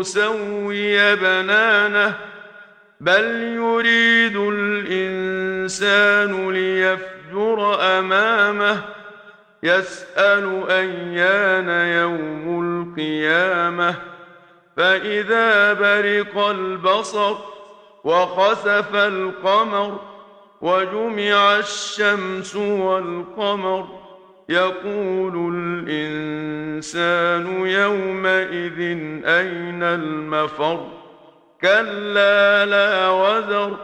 نسوي بنانه بل يريد الإنسان ليفجر أمامه يسأل أيان يوم القيامة فإذا برق البصر وخسف القمر وجمع الشمس والقمر يقول الإنسان يومئذ أين المفر؟ كلا لا وزر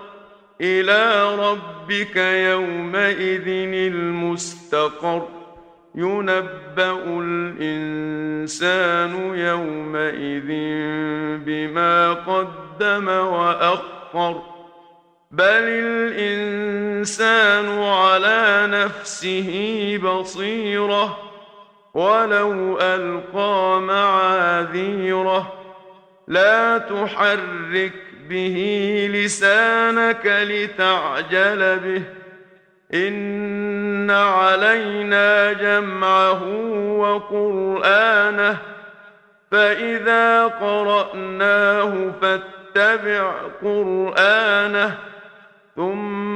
إلى ربك يومئذ المستقر. ينبأ الإنسان يومئذ بما قدم وأخر. بل الإنسان على نفسه بصيرة ولو ألقى معاذيره. لا تحرك به لسانك لتعجل به. إن علينا جمعه وقرآنه. فإذا قرأناه فاتبع قرآنه ثم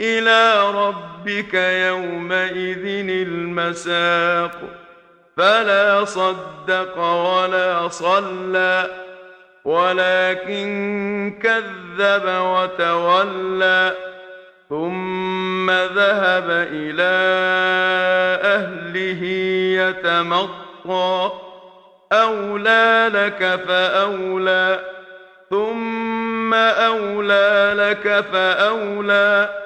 إلى ربك يومئذ المساق. فلا صدق ولا صلى ولكن كذب وتولى. ثم ذهب إلى أهله يتمطى. أولى لك فأولى ثم أولى لك فأولى.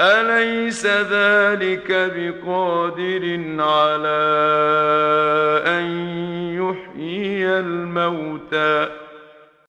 أليس ذلك بقادر على أن يحيي الموتى؟